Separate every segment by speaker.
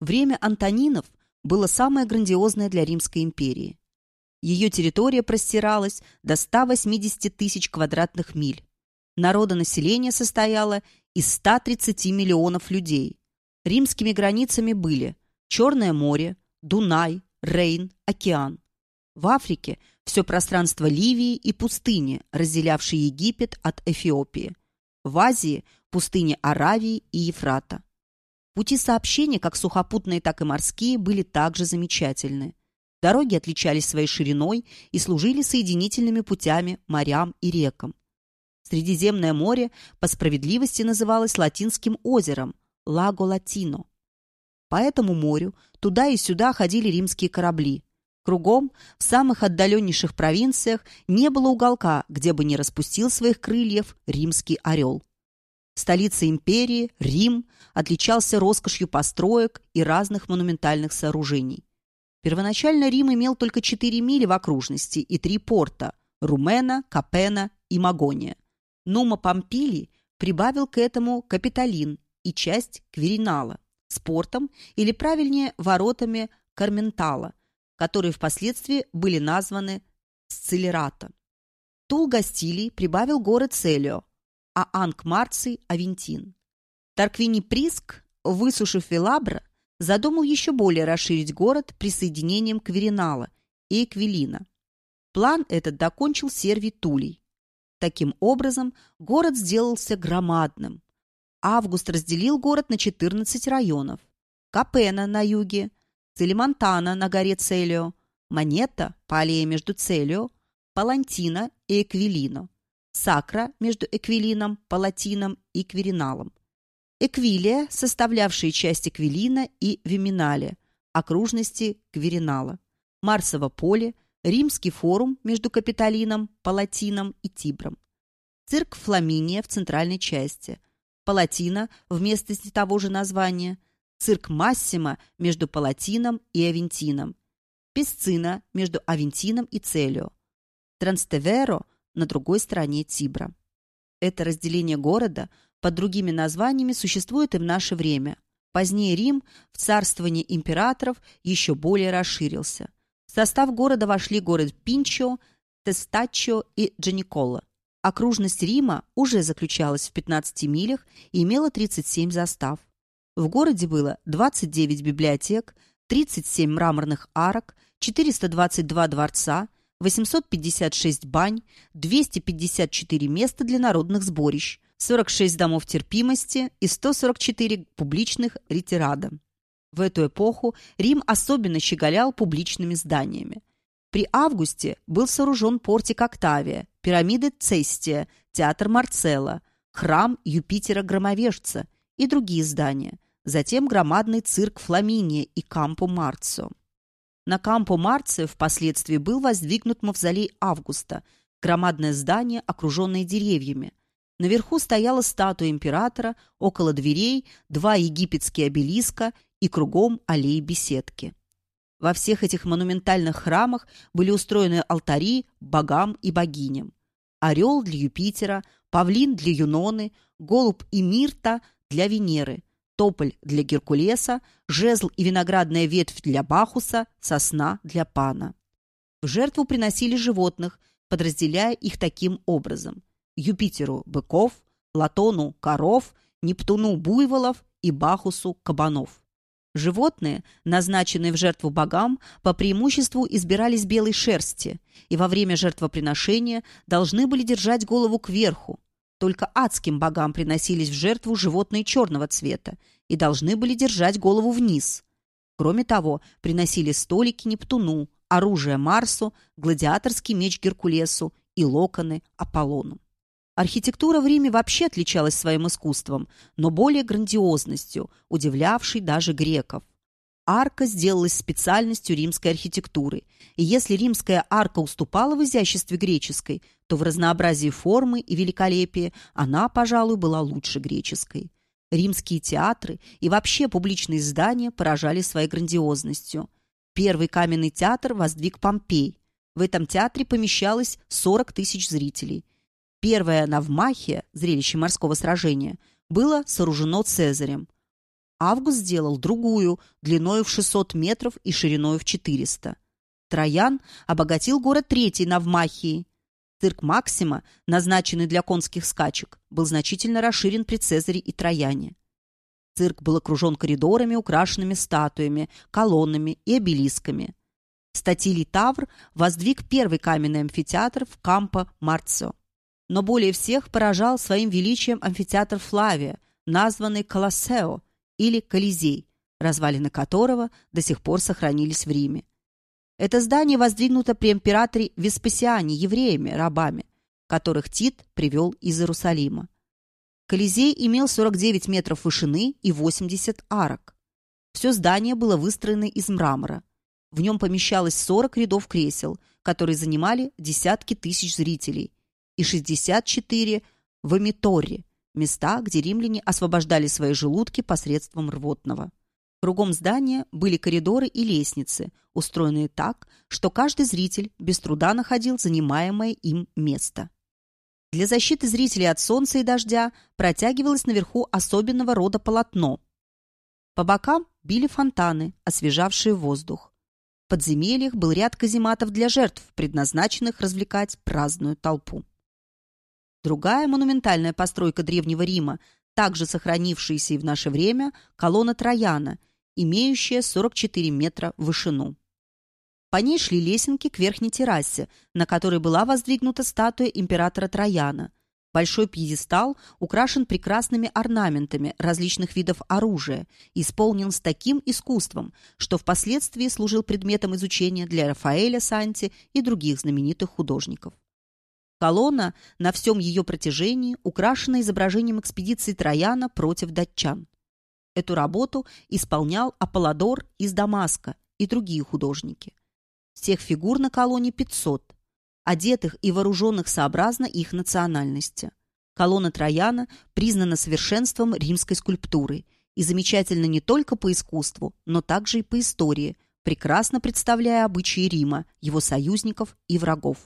Speaker 1: Время Антонинов было самое грандиозное для Римской империи. Ее территория простиралась до 180 тысяч квадратных миль. Народонаселение состояло из 130 миллионов людей. Римскими границами были Черное море, Дунай, Рейн, океан. В Африке все пространство Ливии и пустыни, разделявшие Египет от Эфиопии. В Азии – пустыни Аравии и Ефрата. Пути сообщения, как сухопутные, так и морские, были также замечательны. Дороги отличались своей шириной и служили соединительными путями морям и рекам. Средиземное море по справедливости называлось Латинским озером – Лаго Латино. По этому морю туда и сюда ходили римские корабли – Кругом, в самых отдаленнейших провинциях, не было уголка, где бы не распустил своих крыльев римский орел. Столица империи, Рим, отличался роскошью построек и разных монументальных сооружений. Первоначально Рим имел только 4 мили в окружности и три порта – Румена, Капена и Магония. Нума Помпилий прибавил к этому Капитолин и часть Кверинала с портом, или правильнее, воротами Карментала, которые впоследствии были названы Сцелерата. Тул Гастилий прибавил город Целио, а Анг Марций – Авентин. Тарквини Приск, высушив Велабра, задумал еще более расширить город присоединением Кверинала и Эквилина. План этот докончил Сервий Тулей. Таким образом, город сделался громадным. Август разделил город на 14 районов. Капена на юге, Целимонтана на горе Целио, Монета аллее между Целио, Палантина и Эквилино, Сакра между Эквилином, Палатином и Квериналом, Эквилия, составлявшие часть Эквилина и Виминале, окружности Кверинала, Марсово поле, Римский форум между Капитолином, Палатином и Тибром, цирк Фламиния в центральной части, Палатина в местности того же названия – цирк Массима между Палатином и Авентином, Песцина между Авентином и Целио, Транстеверо на другой стороне Тибра. Это разделение города под другими названиями существует и в наше время. Позднее Рим в царствовании императоров еще более расширился. В состав города вошли город Пинчо, Тестаччо и Джаниколо. Окружность Рима уже заключалась в 15 милях и имела 37 застав. В городе было 29 библиотек, 37 мраморных арок, 422 дворца, 856 бань, 254 места для народных сборищ, 46 домов терпимости и 144 публичных ретирада. В эту эпоху Рим особенно щеголял публичными зданиями. При Августе был сооружен портик Октавия, пирамиды Цестия, театр Марцелла, храм Юпитера-Громовежца и другие здания – затем громадный цирк Фламиния и Кампо Марцио. На Кампо Марцио впоследствии был воздвигнут мавзолей Августа, громадное здание, окруженное деревьями. Наверху стояла статуя императора, около дверей два египетские обелиска и кругом аллеи беседки. Во всех этих монументальных храмах были устроены алтари богам и богиням. Орел для Юпитера, павлин для Юноны, голубь и Мирта для Венеры, тополь для Геркулеса, жезл и виноградная ветвь для Бахуса, сосна для Пана. В жертву приносили животных, подразделяя их таким образом. Юпитеру – быков, Латону – коров, Нептуну – буйволов и Бахусу – кабанов. Животные, назначенные в жертву богам, по преимуществу избирались белой шерсти и во время жертвоприношения должны были держать голову кверху, только адским богам приносились в жертву животные черного цвета и должны были держать голову вниз. Кроме того, приносили столики Нептуну, оружие Марсу, гладиаторский меч Геркулесу и локоны Аполлону. Архитектура в Риме вообще отличалась своим искусством, но более грандиозностью, удивлявшей даже греков. Арка сделалась специальностью римской архитектуры, и если римская арка уступала в изяществе греческой, то в разнообразии формы и великолепии она, пожалуй, была лучше греческой. Римские театры и вообще публичные здания поражали своей грандиозностью. Первый каменный театр воздвиг Помпей. В этом театре помещалось 40 тысяч зрителей. Первая Навмахия, зрелище морского сражения, было сооружено Цезарем. Август сделал другую, длиною в 600 метров и шириною в 400. Траян обогатил город третьей навмахией. Цирк Максима, назначенный для конских скачек, был значительно расширен при Цезаре и Траяне. Цирк был окружен коридорами, украшенными статуями, колоннами и обелисками. Статилий Тавр воздвиг первый каменный амфитеатр в Кампо Марцио. Но более всех поражал своим величием амфитеатр Флавия, названный Колоссео или Колизей, развалины которого до сих пор сохранились в Риме. Это здание воздвигнуто при императоре Веспасиане евреями, рабами, которых Тит привел из Иерусалима. Колизей имел 49 метров вышины и 80 арок. Все здание было выстроено из мрамора. В нем помещалось 40 рядов кресел, которые занимали десятки тысяч зрителей, и 64 в Эмиторе, места, где римляне освобождали свои желудки посредством рвотного. Кругом здания были коридоры и лестницы, устроенные так, что каждый зритель без труда находил занимаемое им место. Для защиты зрителей от солнца и дождя протягивалось наверху особенного рода полотно. По бокам били фонтаны, освежавшие воздух. В подземельях был ряд казематов для жертв, предназначенных развлекать праздную толпу. Другая монументальная постройка Древнего Рима, также сохранившаяся и в наше время, колонна Трояна, имеющая 44 метра в вышину. По ней шли лесенки к верхней террасе, на которой была воздвигнута статуя императора Трояна. Большой пьедестал украшен прекрасными орнаментами различных видов оружия исполнен с таким искусством, что впоследствии служил предметом изучения для Рафаэля Санти и других знаменитых художников. Колонна на всем ее протяжении украшена изображением экспедиции Трояна против датчан. Эту работу исполнял Аполлодор из Дамаска и другие художники. Всех фигур на колонне 500, одетых и вооруженных сообразно их национальности. Колонна Трояна признана совершенством римской скульптуры и замечательна не только по искусству, но также и по истории, прекрасно представляя обычаи Рима, его союзников и врагов.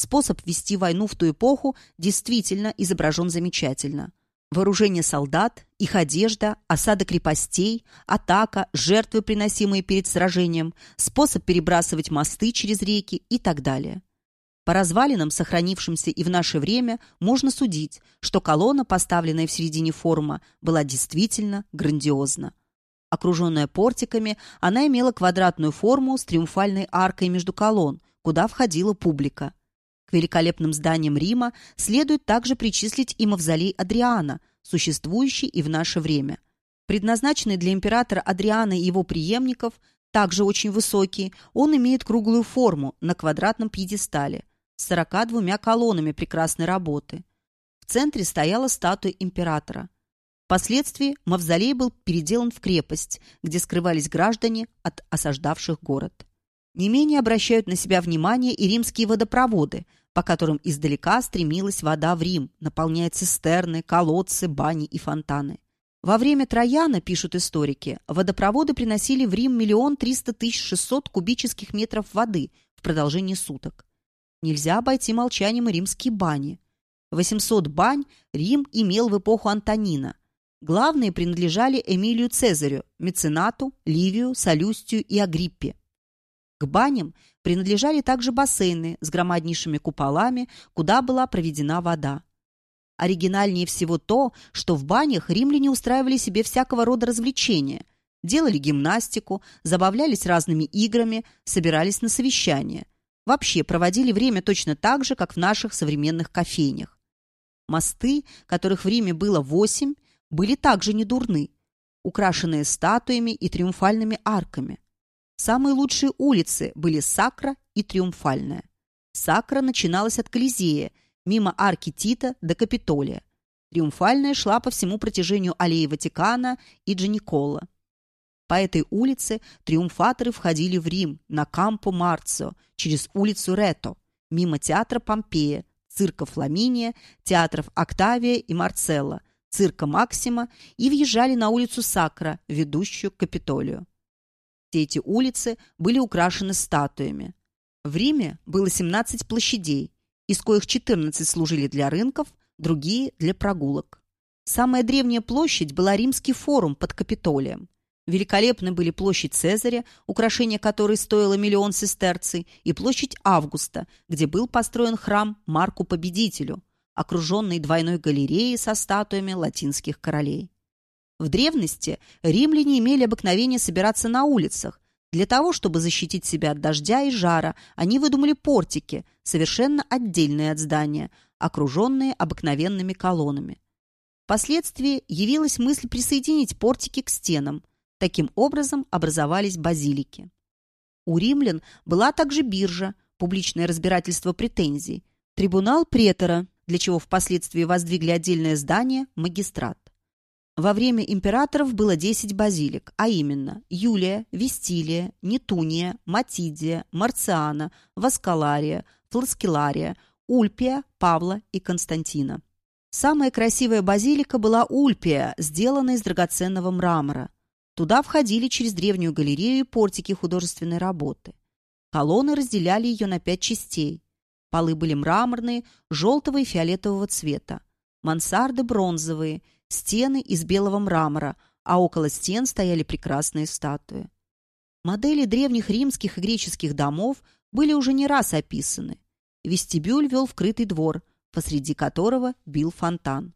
Speaker 1: Способ вести войну в ту эпоху действительно изображен замечательно. Вооружение солдат, их одежда, осада крепостей, атака, жертвы, приносимые перед сражением, способ перебрасывать мосты через реки и так далее. По развалинам, сохранившимся и в наше время, можно судить, что колонна, поставленная в середине форума, была действительно грандиозна. Окруженная портиками, она имела квадратную форму с триумфальной аркой между колонн, куда входила публика. К великолепным зданиям Рима следует также причислить и мавзолей Адриана, существующий и в наше время. Предназначенный для императора Адриана и его преемников, также очень высокий, он имеет круглую форму на квадратном пьедестале с 42 колоннами прекрасной работы. В центре стояла статуя императора. Впоследствии мавзолей был переделан в крепость, где скрывались граждане от осаждавших город. Не менее обращают на себя внимание и римские водопроводы – по которым издалека стремилась вода в Рим, наполняя цистерны, колодцы, бани и фонтаны. Во время Трояна, пишут историки, водопроводы приносили в Рим миллион триста тысяч шестьсот кубических метров воды в продолжении суток. Нельзя обойти молчанием и римские бани. 800 бань Рим имел в эпоху Антонина. Главные принадлежали Эмилию Цезарю, Меценату, Ливию, Солюстию и Агриппе. К баням принадлежали также бассейны с громаднейшими куполами, куда была проведена вода. Оригинальнее всего то, что в банях римляне устраивали себе всякого рода развлечения, делали гимнастику, забавлялись разными играми, собирались на совещания. Вообще проводили время точно так же, как в наших современных кофейнях. Мосты, которых в Риме было восемь, были также недурны, украшенные статуями и триумфальными арками. Самые лучшие улицы были Сакра и Триумфальная. Сакра начиналась от Колизея, мимо арки Тита до Капитолия. Триумфальная шла по всему протяжению аллеи Ватикана и Джаникола. По этой улице триумфаторы входили в Рим на Кампо Марцио через улицу Рето, мимо театра Помпея, цирка Фламиния, театров Октавия и Марцелла, цирка Максима и въезжали на улицу Сакра, ведущую к Капитолию. Все эти улицы были украшены статуями. В Риме было 17 площадей, из коих 14 служили для рынков, другие – для прогулок. Самая древняя площадь была Римский форум под Капитолием. Великолепны были площадь Цезаря, украшение которой стоило миллион сестерций, и площадь Августа, где был построен храм Марку Победителю, окруженный двойной галереей со статуями латинских королей. В древности римляне имели обыкновение собираться на улицах. Для того, чтобы защитить себя от дождя и жара, они выдумали портики, совершенно отдельные от здания, окруженные обыкновенными колоннами. Впоследствии явилась мысль присоединить портики к стенам. Таким образом образовались базилики. У римлян была также биржа, публичное разбирательство претензий, трибунал претора, для чего впоследствии воздвигли отдельное здание – магистрат. Во время императоров было 10 базилик, а именно Юлия, Вестилия, Нетуния, Матидия, Марциана, Васкалария, Фласкелария, Ульпия, Павла и Константина. Самая красивая базилика была Ульпия, сделанная из драгоценного мрамора. Туда входили через древнюю галерею портики художественной работы. Колонны разделяли ее на пять частей. Полы были мраморные, желтого и фиолетового цвета. Мансарды бронзовые, стены из белого мрамора, а около стен стояли прекрасные статуи. Модели древних римских и греческих домов были уже не раз описаны. Вестибюль вел в крытый двор, посреди которого бил фонтан.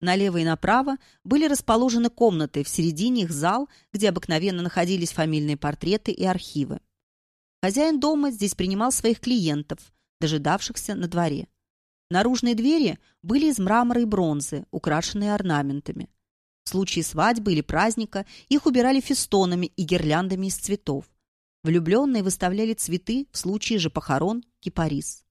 Speaker 1: Налево и направо были расположены комнаты, в середине их зал, где обыкновенно находились фамильные портреты и архивы. Хозяин дома здесь принимал своих клиентов, дожидавшихся на дворе. Наружные двери были из мрамора и бронзы, украшенные орнаментами. В случае свадьбы или праздника их убирали фестонами и гирляндами из цветов. Влюбленные выставляли цветы, в случае же похорон – кипарис.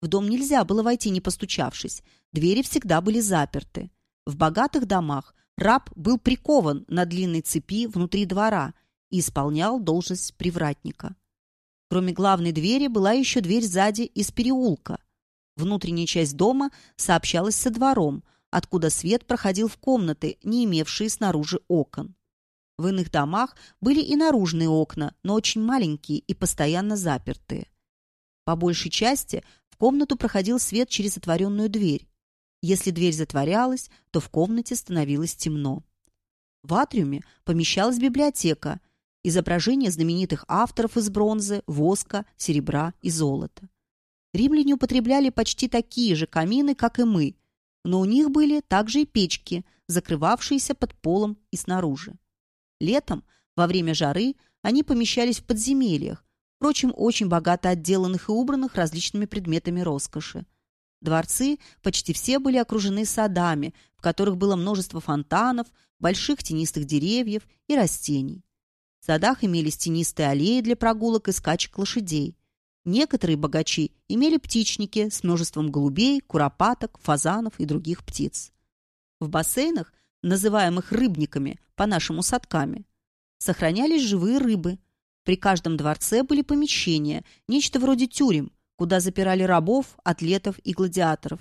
Speaker 1: В дом нельзя было войти, не постучавшись. Двери всегда были заперты. В богатых домах раб был прикован на длинной цепи внутри двора и исполнял должность привратника. Кроме главной двери была еще дверь сзади из переулка. Внутренняя часть дома сообщалась со двором, откуда свет проходил в комнаты, не имевшие снаружи окон. В иных домах были и наружные окна, но очень маленькие и постоянно запертые. По большей части комнату проходил свет через отворенную дверь. Если дверь затворялась, то в комнате становилось темно. В атриуме помещалась библиотека, изображения знаменитых авторов из бронзы, воска, серебра и золота. Римляне употребляли почти такие же камины, как и мы, но у них были также и печки, закрывавшиеся под полом и снаружи. Летом, во время жары, они помещались в подземельях, впрочем, очень богато отделанных и убранных различными предметами роскоши. Дворцы почти все были окружены садами, в которых было множество фонтанов, больших тенистых деревьев и растений. В садах имелись тенистые аллеи для прогулок и скачек лошадей. Некоторые богачи имели птичники с множеством голубей, куропаток, фазанов и других птиц. В бассейнах, называемых рыбниками, по-нашему садками, сохранялись живые рыбы – при каждом дворце были помещения, нечто вроде тюрем, куда запирали рабов, атлетов и гладиаторов.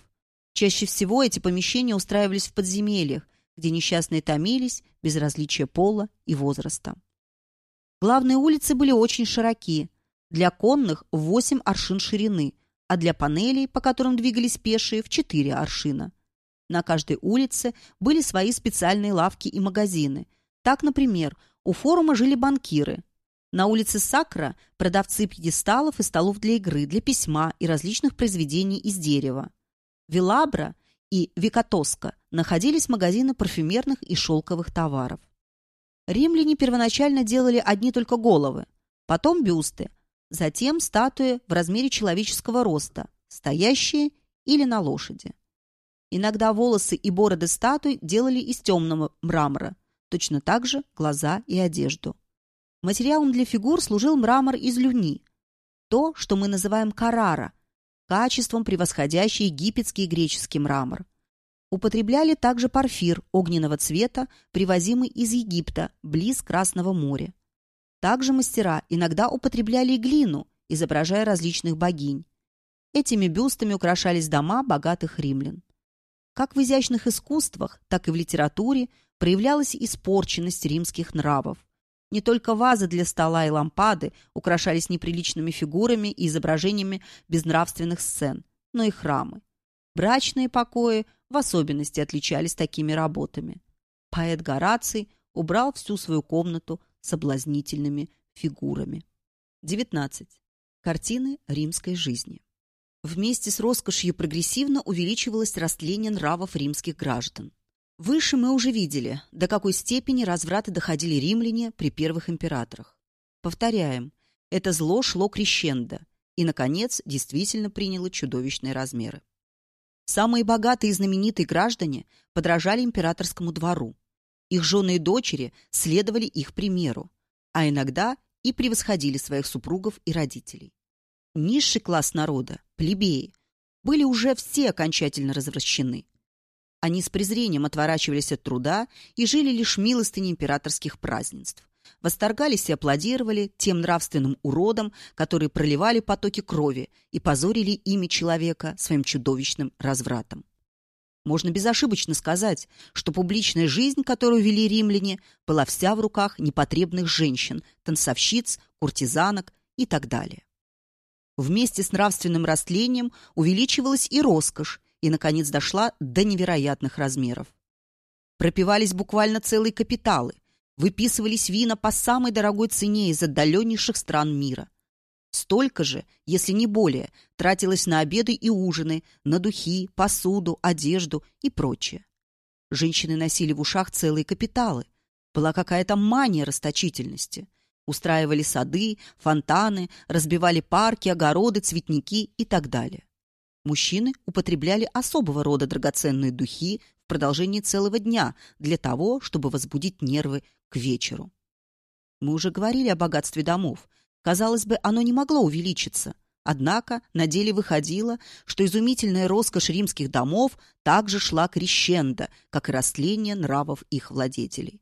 Speaker 1: Чаще всего эти помещения устраивались в подземельях, где несчастные томились без различия пола и возраста. Главные улицы были очень широки. Для конных – в 8 аршин ширины, а для панелей, по которым двигались пешие, в 4 аршина. На каждой улице были свои специальные лавки и магазины. Так, например, у форума жили банкиры, на улице Сакра продавцы пьедесталов и столов для игры, для письма и различных произведений из дерева. Вилабра и Викатоска находились магазины парфюмерных и шелковых товаров. Римляне первоначально делали одни только головы, потом бюсты, затем статуи в размере человеческого роста, стоящие или на лошади. Иногда волосы и бороды статуй делали из темного мрамора, точно так же глаза и одежду. Материалом для фигур служил мрамор из люни, то, что мы называем карара, качеством превосходящий египетский и греческий мрамор. Употребляли также порфир огненного цвета, привозимый из Египта, близ Красного моря. Также мастера иногда употребляли и глину, изображая различных богинь. Этими бюстами украшались дома богатых римлян. Как в изящных искусствах, так и в литературе проявлялась испорченность римских нравов. Не только вазы для стола и лампады украшались неприличными фигурами и изображениями безнравственных сцен, но и храмы. Брачные покои в особенности отличались такими работами. Поэт Гораций убрал всю свою комнату соблазнительными фигурами. 19. Картины римской жизни. Вместе с роскошью прогрессивно увеличивалось растление нравов римских граждан. Выше мы уже видели, до какой степени развраты доходили римляне при первых императорах. Повторяем, это зло шло крещендо и, наконец, действительно приняло чудовищные размеры. Самые богатые и знаменитые граждане подражали императорскому двору. Их жены и дочери следовали их примеру, а иногда и превосходили своих супругов и родителей. Низший класс народа, плебеи, были уже все окончательно развращены. Они с презрением отворачивались от труда и жили лишь милостыней императорских празднеств. Восторгались и аплодировали тем нравственным уродам, которые проливали потоки крови и позорили имя человека своим чудовищным развратом. Можно безошибочно сказать, что публичная жизнь, которую вели римляне, была вся в руках непотребных женщин, танцовщиц, куртизанок и так далее. Вместе с нравственным растлением увеличивалась и роскошь, и, наконец, дошла до невероятных размеров. Пропивались буквально целые капиталы, выписывались вина по самой дорогой цене из отдаленнейших стран мира. Столько же, если не более, тратилось на обеды и ужины, на духи, посуду, одежду и прочее. Женщины носили в ушах целые капиталы. Была какая-то мания расточительности. Устраивали сады, фонтаны, разбивали парки, огороды, цветники и так далее. Мужчины употребляли особого рода драгоценные духи в продолжении целого дня для того, чтобы возбудить нервы к вечеру. Мы уже говорили о богатстве домов – Казалось бы, оно не могло увеличиться. Однако на деле выходило, что изумительная роскошь римских домов также шла крещендо, как и растление нравов их владетелей.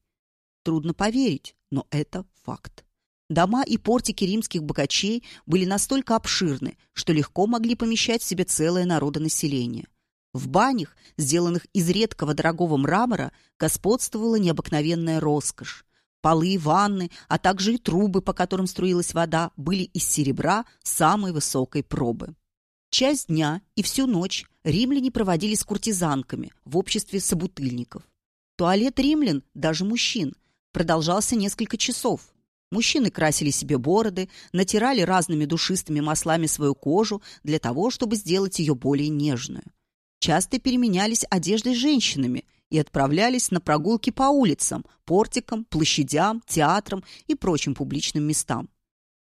Speaker 1: Трудно поверить, но это факт. Дома и портики римских богачей были настолько обширны, что легко могли помещать в себе целое народонаселение. В банях, сделанных из редкого дорогого мрамора, господствовала необыкновенная роскошь. Полы, ванны, а также и трубы, по которым струилась вода, были из серебра самой высокой пробы. Часть дня и всю ночь римляне проводили с куртизанками в обществе собутыльников. Туалет римлян, даже мужчин, продолжался несколько часов. Мужчины красили себе бороды, натирали разными душистыми маслами свою кожу для того, чтобы сделать ее более нежную. Часто переменялись одеждой женщинами – и отправлялись на прогулки по улицам, портикам, площадям, театрам и прочим публичным местам.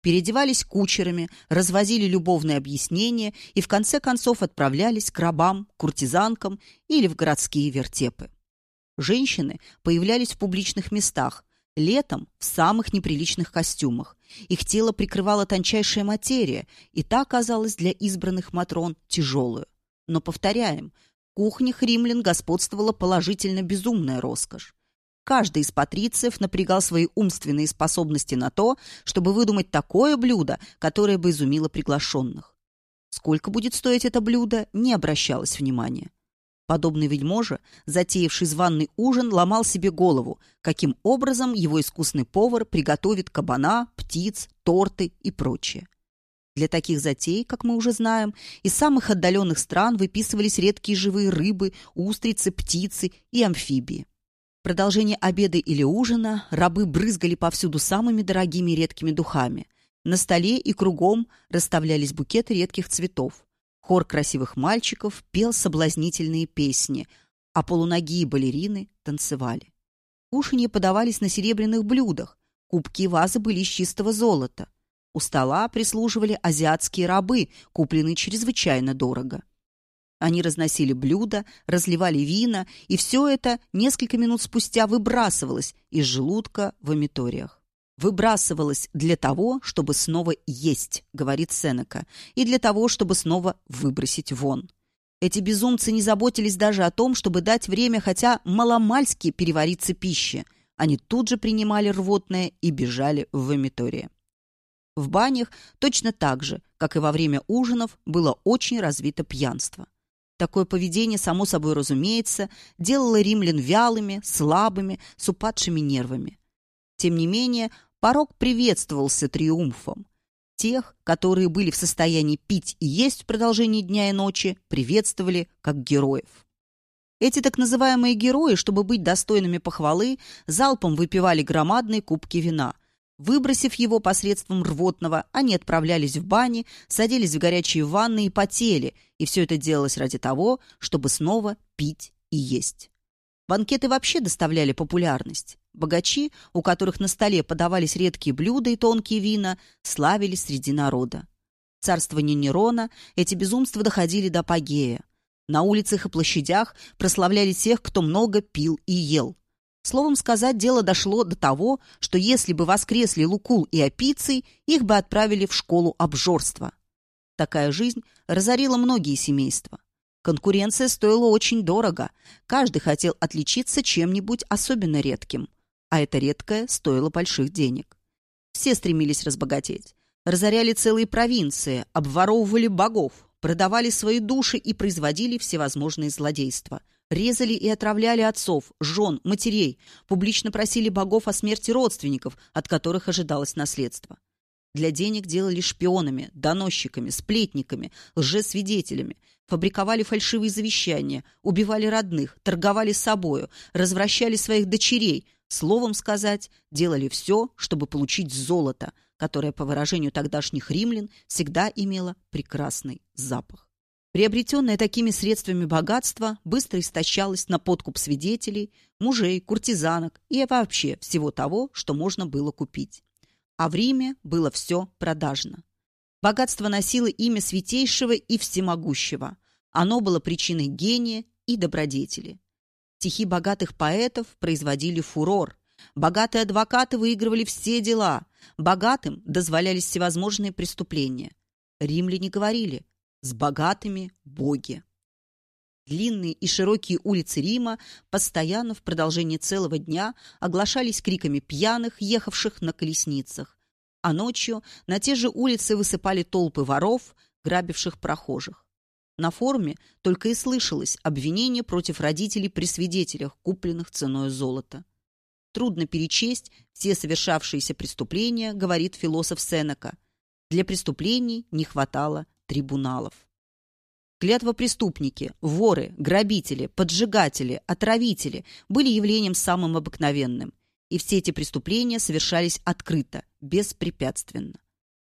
Speaker 1: Переодевались кучерами, развозили любовные объяснения и в конце концов отправлялись к рабам, куртизанкам или в городские вертепы. Женщины появлялись в публичных местах, летом в самых неприличных костюмах. Их тело прикрывала тончайшая материя, и та оказалась для избранных матрон тяжелую. Но, повторяем, кухнях римлян господствовала положительно безумная роскошь. Каждый из патрициев напрягал свои умственные способности на то, чтобы выдумать такое блюдо, которое бы изумило приглашенных. Сколько будет стоить это блюдо, не обращалось внимания. Подобный вельможа, затеявший званный ужин, ломал себе голову, каким образом его искусный повар приготовит кабана, птиц, торты и прочее. Для таких затей, как мы уже знаем, из самых отдаленных стран выписывались редкие живые рыбы, устрицы, птицы и амфибии. В продолжение обеда или ужина рабы брызгали повсюду самыми дорогими редкими духами. На столе и кругом расставлялись букеты редких цветов. Хор красивых мальчиков пел соблазнительные песни, а полуногие балерины танцевали. Кушанье подавались на серебряных блюдах, кубки и вазы были из чистого золота – у стола прислуживали азиатские рабы, купленные чрезвычайно дорого. Они разносили блюда, разливали вина, и все это несколько минут спустя выбрасывалось из желудка в амиториях. Выбрасывалось для того, чтобы снова есть, говорит Сенека, и для того, чтобы снова выбросить вон. Эти безумцы не заботились даже о том, чтобы дать время хотя маломальски перевариться пище. Они тут же принимали рвотное и бежали в амитории. В банях точно так же, как и во время ужинов, было очень развито пьянство. Такое поведение, само собой разумеется, делало римлян вялыми, слабыми, с упадшими нервами. Тем не менее, порог приветствовался триумфом. Тех, которые были в состоянии пить и есть в продолжении дня и ночи, приветствовали как героев. Эти так называемые герои, чтобы быть достойными похвалы, залпом выпивали громадные кубки вина. Выбросив его посредством рвотного, они отправлялись в бани, садились в горячие ванны и потели, и все это делалось ради того, чтобы снова пить и есть. Банкеты вообще доставляли популярность. Богачи, у которых на столе подавались редкие блюда и тонкие вина, славились среди народа. В царствовании Нерона эти безумства доходили до апогея. На улицах и площадях прославляли тех, кто много пил и ел. Словом сказать, дело дошло до того, что если бы воскресли Лукул и Апиций, их бы отправили в школу обжорства. Такая жизнь разорила многие семейства. Конкуренция стоила очень дорого. Каждый хотел отличиться чем-нибудь особенно редким. А это редкое стоило больших денег. Все стремились разбогатеть. Разоряли целые провинции, обворовывали богов, продавали свои души и производили всевозможные злодейства. Резали и отравляли отцов, жен, матерей, публично просили богов о смерти родственников, от которых ожидалось наследство. Для денег делали шпионами, доносчиками, сплетниками, лжесвидетелями, фабриковали фальшивые завещания, убивали родных, торговали собою, развращали своих дочерей, словом сказать, делали все, чтобы получить золото – которое, по выражению тогдашних римлян, всегда имело прекрасный запах. Приобретенное такими средствами богатство быстро истощалось на подкуп свидетелей, мужей, куртизанок и вообще всего того, что можно было купить. А в Риме было все продажно. Богатство носило имя святейшего и всемогущего. Оно было причиной гения и добродетели. Стихи богатых поэтов производили фурор, Богатые адвокаты выигрывали все дела. Богатым дозволялись всевозможные преступления. Римляне говорили «с богатыми боги». Длинные и широкие улицы Рима постоянно в продолжении целого дня оглашались криками пьяных, ехавших на колесницах. А ночью на те же улицы высыпали толпы воров, грабивших прохожих. На форуме только и слышалось обвинение против родителей при свидетелях, купленных ценой золота. Трудно перечесть все совершавшиеся преступления, говорит философ Сенека. Для преступлений не хватало трибуналов. Клятвопреступники, воры, грабители, поджигатели, отравители были явлением самым обыкновенным, и все эти преступления совершались открыто, беспрепятственно.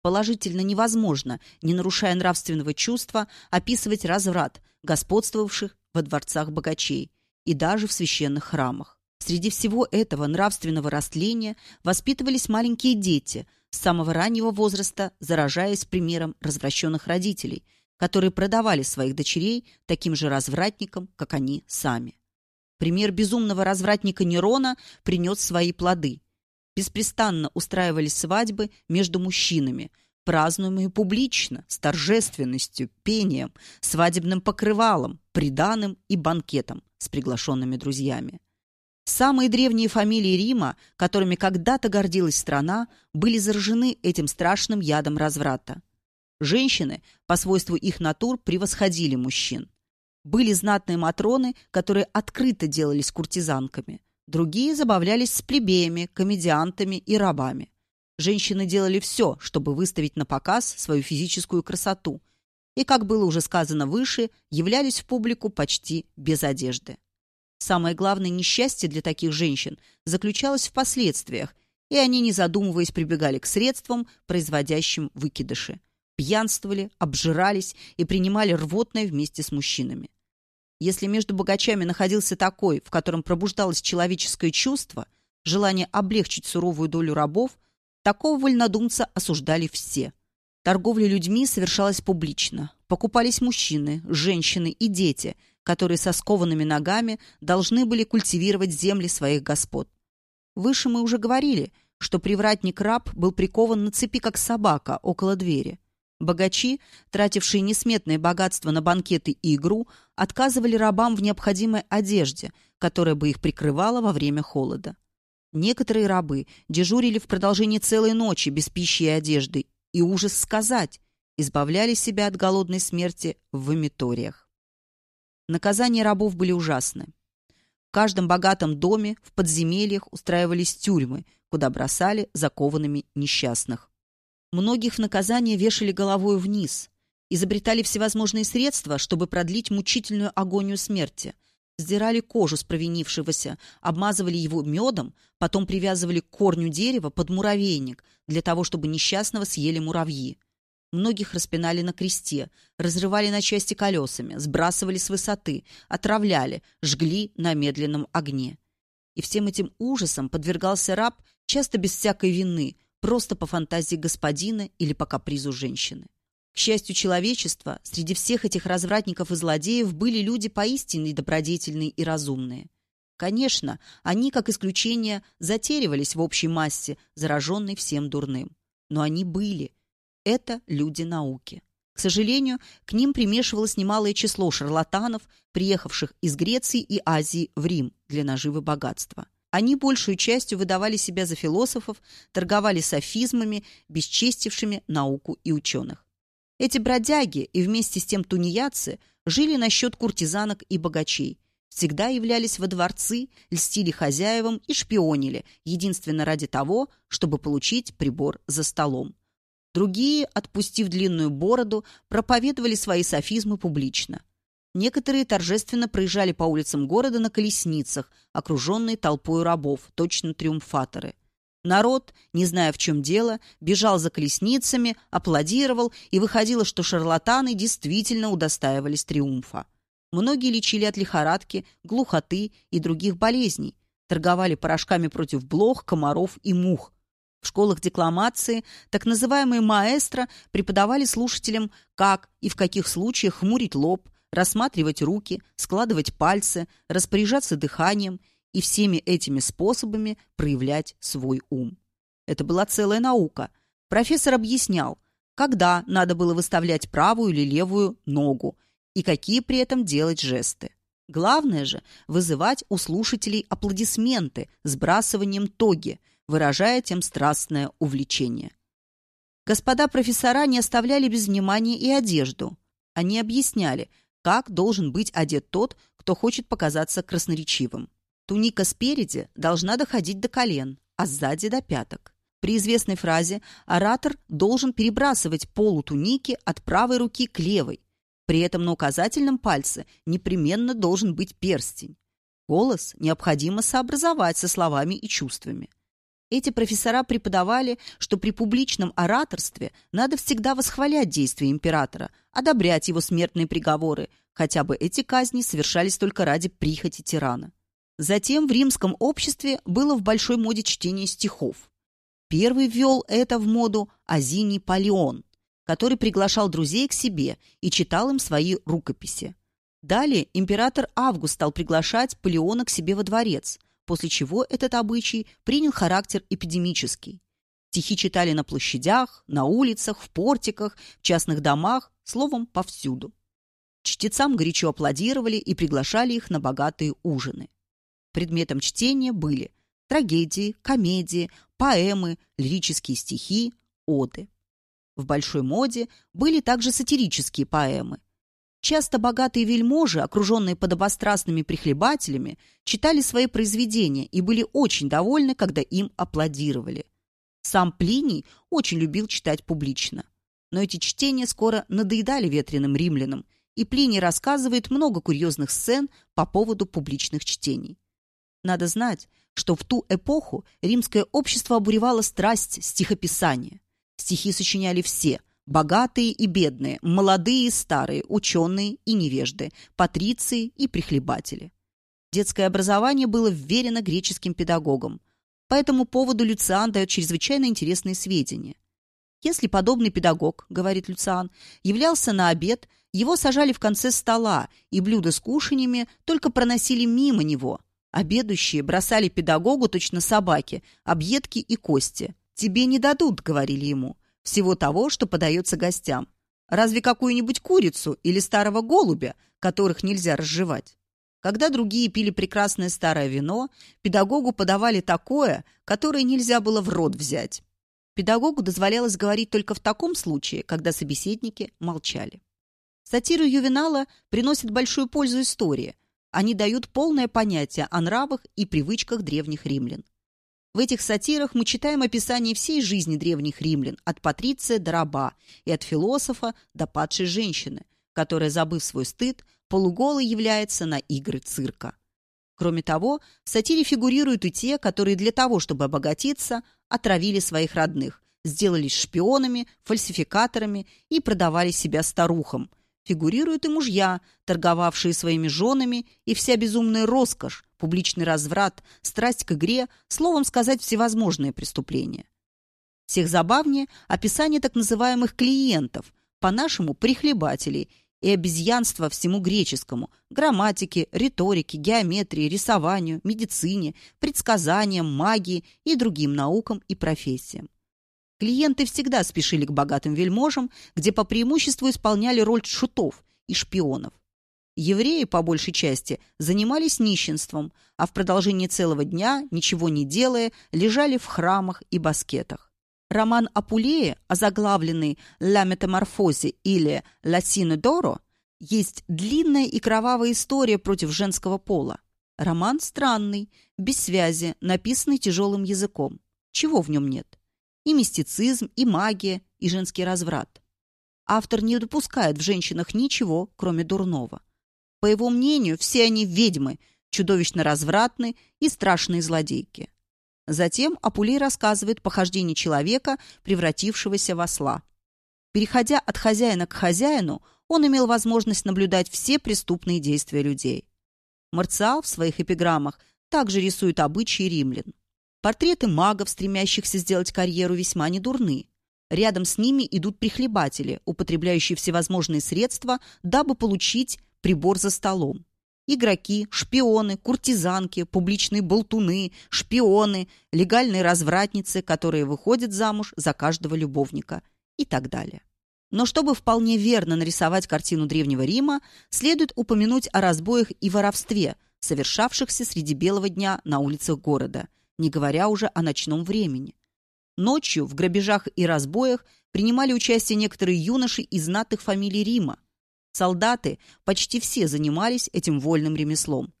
Speaker 1: Положительно невозможно, не нарушая нравственного чувства, описывать разврат, господствовавших во дворцах богачей и даже в священных храмах. Среди всего этого нравственного растления воспитывались маленькие дети, с самого раннего возраста заражаясь примером развращенных родителей, которые продавали своих дочерей таким же развратникам, как они сами. Пример безумного развратника Нерона принес свои плоды. Беспрестанно устраивались свадьбы между мужчинами, празднуемые публично, с торжественностью, пением, свадебным покрывалом, приданым и банкетом с приглашенными друзьями. Самые древние фамилии Рима, которыми когда-то гордилась страна, были заражены этим страшным ядом разврата. Женщины, по свойству их натур, превосходили мужчин. Были знатные матроны, которые открыто делались куртизанками. Другие забавлялись с плебеями, комедиантами и рабами. Женщины делали все, чтобы выставить на показ свою физическую красоту. И, как было уже сказано выше, являлись в публику почти без одежды. Самое главное несчастье для таких женщин заключалось в последствиях, и они, не задумываясь, прибегали к средствам, производящим выкидыши. Пьянствовали, обжирались и принимали рвотное вместе с мужчинами. Если между богачами находился такой, в котором пробуждалось человеческое чувство, желание облегчить суровую долю рабов, такого вольнодумца осуждали все. Торговля людьми совершалась публично. Покупались мужчины, женщины и дети – которые со скованными ногами должны были культивировать земли своих господ. Выше мы уже говорили, что привратник-раб был прикован на цепи, как собака, около двери. Богачи, тратившие несметное богатство на банкеты и игру, отказывали рабам в необходимой одежде, которая бы их прикрывала во время холода. Некоторые рабы дежурили в продолжении целой ночи без пищи и одежды, и ужас сказать, избавляли себя от голодной смерти в вомиториях. Наказания рабов были ужасны. В каждом богатом доме в подземельях устраивались тюрьмы, куда бросали закованными несчастных. Многих в наказание вешали головой вниз, изобретали всевозможные средства, чтобы продлить мучительную агонию смерти. Сдирали кожу с провинившегося, обмазывали его медом, потом привязывали к корню дерева под муравейник для того, чтобы несчастного съели муравьи. Многих распинали на кресте, разрывали на части колесами, сбрасывали с высоты, отравляли, жгли на медленном огне. И всем этим ужасом подвергался раб часто без всякой вины, просто по фантазии господина или по капризу женщины. К счастью человечества, среди всех этих развратников и злодеев были люди поистине добродетельные и разумные. Конечно, они, как исключение, затеривались в общей массе, зараженной всем дурным. Но они были. Это люди науки. К сожалению, к ним примешивалось немалое число шарлатанов, приехавших из Греции и Азии в Рим для наживы богатства. Они большую частью выдавали себя за философов, торговали софизмами, бесчестившими науку и ученых. Эти бродяги и вместе с тем тунеядцы жили на счет куртизанок и богачей, всегда являлись во дворцы, льстили хозяевам и шпионили, единственно ради того, чтобы получить прибор за столом. Другие, отпустив длинную бороду, проповедовали свои софизмы публично. Некоторые торжественно проезжали по улицам города на колесницах, окруженные толпой рабов, точно триумфаторы – Народ, не зная в чем дело, бежал за колесницами, аплодировал, и выходило, что шарлатаны действительно удостаивались триумфа. Многие лечили от лихорадки, глухоты и других болезней, торговали порошками против блох, комаров и мух. В школах декламации так называемые маэстро преподавали слушателям, как и в каких случаях хмурить лоб, рассматривать руки, складывать пальцы, распоряжаться дыханием – и всеми этими способами проявлять свой ум. Это была целая наука. Профессор объяснял, когда надо было выставлять правую или левую ногу и какие при этом делать жесты. Главное же – вызывать у слушателей аплодисменты сбрасыванием тоги, выражая тем страстное увлечение. Господа профессора не оставляли без внимания и одежду. Они объясняли, как должен быть одет тот, кто хочет показаться красноречивым. Туника спереди должна доходить до колен, а сзади до пяток. При известной фразе оратор должен перебрасывать полу туники от правой руки к левой. При этом на указательном пальце непременно должен быть перстень. Голос необходимо сообразовать со словами и чувствами. Эти профессора преподавали, что при публичном ораторстве надо всегда восхвалять действия императора, одобрять его смертные приговоры, хотя бы эти казни совершались только ради прихоти тирана. Затем в римском обществе было в большой моде чтение стихов. Первый ввел это в моду Азиний Палеон, который приглашал друзей к себе и читал им свои рукописи. Далее император Август стал приглашать Палеона к себе во дворец, после чего этот обычай принял характер эпидемический. Стихи читали на площадях, на улицах, в портиках, в частных домах, словом, повсюду. Чтецам горячо аплодировали и приглашали их на богатые ужины. Предметом чтения были трагедии, комедии, поэмы, лирические стихи, оды. В большой моде были также сатирические поэмы. Часто богатые вельможи, окруженные подобострастными прихлебателями, читали свои произведения и были очень довольны, когда им аплодировали. Сам Плиний очень любил читать публично. Но эти чтения скоро надоедали ветреным римлянам, и Плиний рассказывает много курьезных сцен по поводу публичных чтений. Надо знать, что в ту эпоху римское общество обуревало страсть стихописания. Стихи сочиняли все – богатые и бедные, молодые и старые, ученые и невежды, патриции и прихлебатели. Детское образование было вверено греческим педагогам. По этому поводу Люциан дает чрезвычайно интересные сведения. Если подобный педагог, говорит Люциан, являлся на обед, его сажали в конце стола, и блюда с кушаньями только проносили мимо него – Обедущие бросали педагогу точно собаки, объедки и кости. «Тебе не дадут», — говорили ему, — «всего того, что подается гостям. Разве какую-нибудь курицу или старого голубя, которых нельзя разжевать?» Когда другие пили прекрасное старое вино, педагогу подавали такое, которое нельзя было в рот взять. Педагогу дозволялось говорить только в таком случае, когда собеседники молчали. Сатиру Ювенала приносит большую пользу истории, они дают полное понятие о нравах и привычках древних римлян. В этих сатирах мы читаем описание всей жизни древних римлян, от патриция до раба и от философа до падшей женщины, которая, забыв свой стыд, полуголый является на игры цирка. Кроме того, в сатире фигурируют и те, которые для того, чтобы обогатиться, отравили своих родных, сделались шпионами, фальсификаторами и продавали себя старухам. Фигурируют и мужья, торговавшие своими женами, и вся безумная роскошь, публичный разврат, страсть к игре, словом сказать, всевозможные преступления. Всех забавнее описание так называемых клиентов, по-нашему прихлебателей – и обезьянство всему греческому – грамматике, риторике, геометрии, рисованию, медицине, предсказаниям, магии и другим наукам и профессиям. Клиенты всегда спешили к богатым вельможам, где по преимуществу исполняли роль шутов и шпионов. Евреи, по большей части, занимались нищенством, а в продолжении целого дня, ничего не делая, лежали в храмах и баскетах. Роман Апулея, озаглавленный «Ла метаморфозе» или «Ла сине доро», есть длинная и кровавая история против женского пола. Роман странный, без связи, написанный тяжелым языком. Чего в нем нет? И мистицизм, и магия, и женский разврат. Автор не допускает в женщинах ничего, кроме дурного. По его мнению, все они ведьмы, чудовищно развратны и страшные злодейки. Затем Апулей рассказывает похождение человека, превратившегося в осла. Переходя от хозяина к хозяину, он имел возможность наблюдать все преступные действия людей. Марциал в своих эпиграммах также рисует обычаи римлян. Портреты магов, стремящихся сделать карьеру, весьма недурны. Рядом с ними идут прихлебатели, употребляющие всевозможные средства, дабы получить прибор за столом. Игроки, шпионы, куртизанки, публичные болтуны, шпионы, легальные развратницы, которые выходят замуж за каждого любовника и так далее. Но чтобы вполне верно нарисовать картину Древнего Рима, следует упомянуть о разбоях и воровстве, совершавшихся среди белого дня на улицах города, не говоря уже о ночном времени. Ночью в грабежах и разбоях принимали участие некоторые юноши из знатных фамилий Рима, Солдаты почти все занимались этим вольным ремеслом.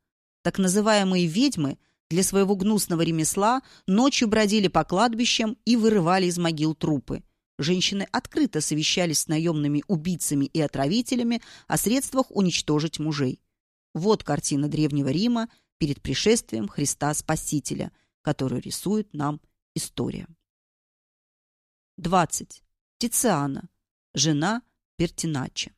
Speaker 1: Так называемые ведьмы для своего гнусного ремесла ночью бродили по кладбищам и вырывали из могил трупы. Женщины открыто совещались с наемными убийцами и отравителями о средствах уничтожить мужей. Вот картина Древнего Рима перед пришествием Христа Спасителя, которую рисует нам история. 20. Тициана. Жена Пертиначи.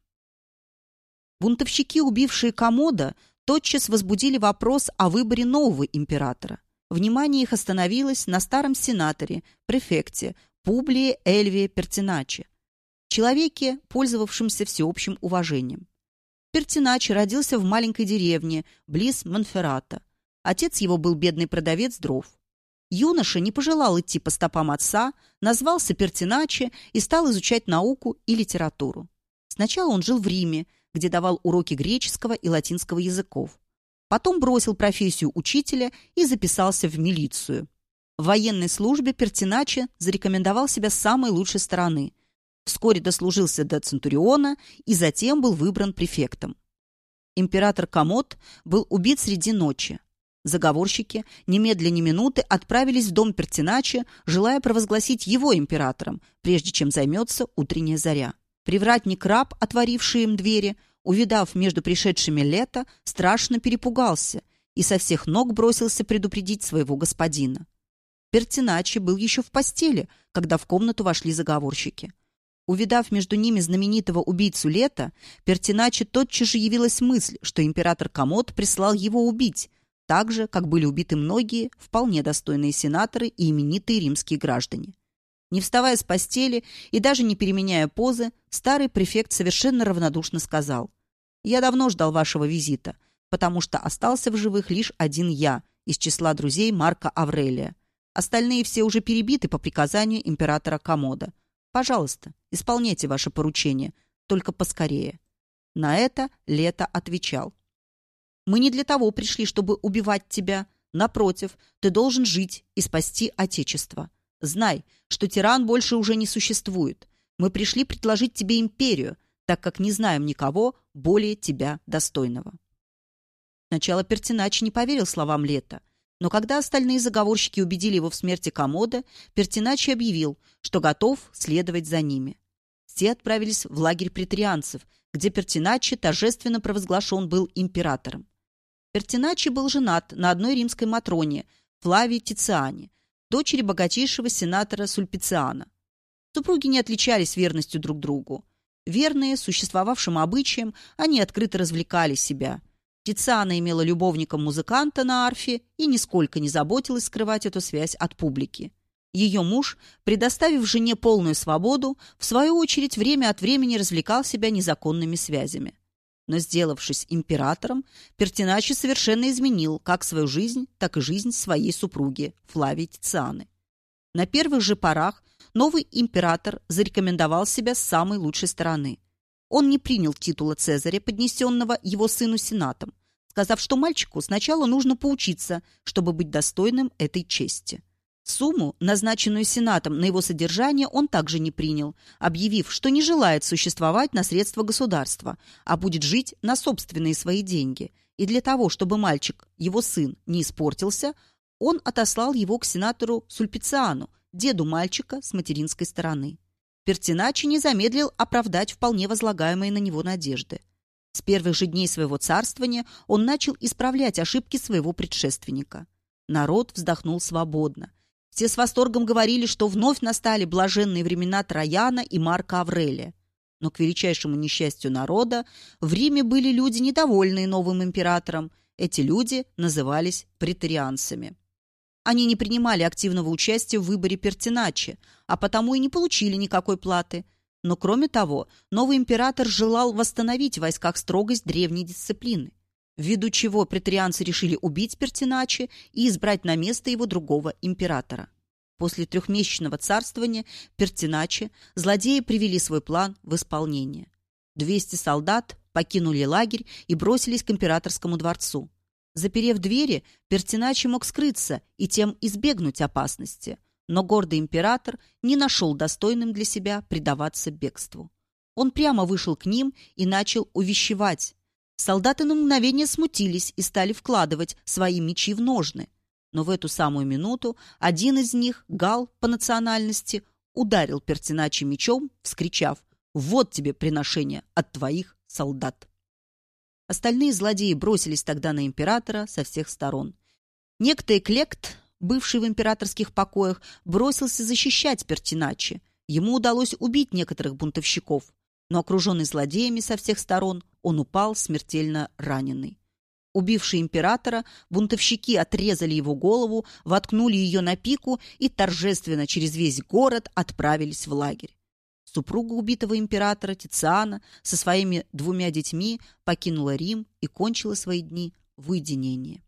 Speaker 1: Бунтовщики, убившие Комода, тотчас возбудили вопрос о выборе нового императора. Внимание их остановилось на старом сенаторе, префекте Публии Эльвии Пертиначи, человеке, пользовавшемся всеобщим уважением. Пертиначи родился в маленькой деревне, близ Монферрата. Отец его был бедный продавец дров. Юноша не пожелал идти по стопам отца, назвался Пертиначи и стал изучать науку и литературу. Сначала он жил в Риме, где давал уроки греческого и латинского языков. Потом бросил профессию учителя и записался в милицию. В военной службе Пертиначи зарекомендовал себя самой лучшей стороны. Вскоре дослужился до Центуриона и затем был выбран префектом. Император Комод был убит среди ночи. Заговорщики немедленно минуты отправились в дом Пертиначи, желая провозгласить его императором, прежде чем займется утренняя заря. Привратник-раб, отворивший им двери, увидав между пришедшими лето, страшно перепугался и со всех ног бросился предупредить своего господина. Пертиначи был еще в постели, когда в комнату вошли заговорщики. Увидав между ними знаменитого убийцу Лета, Пертиначи тотчас же явилась мысль, что император Комод прислал его убить, так же, как были убиты многие, вполне достойные сенаторы и именитые римские граждане. Не вставая с постели и даже не переменяя позы, старый префект совершенно равнодушно сказал «Я давно ждал вашего визита, потому что остался в живых лишь один я из числа друзей Марка Аврелия. Остальные все уже перебиты по приказанию императора Комода. Пожалуйста, исполняйте ваше поручение, только поскорее». На это Лето отвечал «Мы не для того пришли, чтобы убивать тебя. Напротив, ты должен жить и спасти Отечество». Знай, что тиран больше уже не существует. Мы пришли предложить тебе империю, так как не знаем никого более тебя достойного». Сначала Пертинач не поверил словам Лета, но когда остальные заговорщики убедили его в смерти Комода, Пертинач объявил, что готов следовать за ними. Те отправились в лагерь претарианцев, где Пертиначи торжественно провозглашен был императором. Пертиначи был женат на одной римской матроне, Флавии Тициане, дочери богатейшего сенатора Сульпициана. Супруги не отличались верностью друг другу. Верные существовавшим обычаям, они открыто развлекали себя. Тициана имела любовника-музыканта на арфе и нисколько не заботилась скрывать эту связь от публики. Ее муж, предоставив жене полную свободу, в свою очередь время от времени развлекал себя незаконными связями. Но, сделавшись императором, Пертиначи совершенно изменил как свою жизнь, так и жизнь своей супруги Флавии Тицианы. На первых же порах новый император зарекомендовал себя с самой лучшей стороны. Он не принял титула Цезаря, поднесенного его сыну сенатом, сказав, что мальчику сначала нужно поучиться, чтобы быть достойным этой чести. Сумму, назначенную Сенатом на его содержание, он также не принял, объявив, что не желает существовать на средства государства, а будет жить на собственные свои деньги. И для того, чтобы мальчик, его сын, не испортился, он отослал его к сенатору Сульпициану, деду мальчика с материнской стороны. Пертиначи не замедлил оправдать вполне возлагаемые на него надежды. С первых же дней своего царствования он начал исправлять ошибки своего предшественника. Народ вздохнул свободно. Все с восторгом говорили, что вновь настали блаженные времена Трояна и Марка Аврелия. Но к величайшему несчастью народа в Риме были люди, недовольные новым императором. Эти люди назывались претарианцами. Они не принимали активного участия в выборе Пертиначи, а потому и не получили никакой платы. Но кроме того, новый император желал восстановить в войсках строгость древней дисциплины ввиду чего претарианцы решили убить Пертиначи и избрать на место его другого императора. После трехмесячного царствования Пертиначи злодеи привели свой план в исполнение. 200 солдат покинули лагерь и бросились к императорскому дворцу. Заперев двери, Пертиначи мог скрыться и тем избегнуть опасности, но гордый император не нашел достойным для себя предаваться бегству. Он прямо вышел к ним и начал увещевать, Солдаты на мгновение смутились и стали вкладывать свои мечи в ножны. Но в эту самую минуту один из них, Гал по национальности, ударил Пертиначи мечом, вскричав «Вот тебе приношение от твоих солдат!». Остальные злодеи бросились тогда на императора со всех сторон. Некто Эклект, бывший в императорских покоях, бросился защищать Пертиначи. Ему удалось убить некоторых бунтовщиков, но окруженный злодеями со всех сторон, он упал смертельно раненый. Убившие императора, бунтовщики отрезали его голову, воткнули ее на пику и торжественно через весь город отправились в лагерь. Супруга убитого императора Тициана со своими двумя детьми покинула Рим и кончила свои дни в уединении.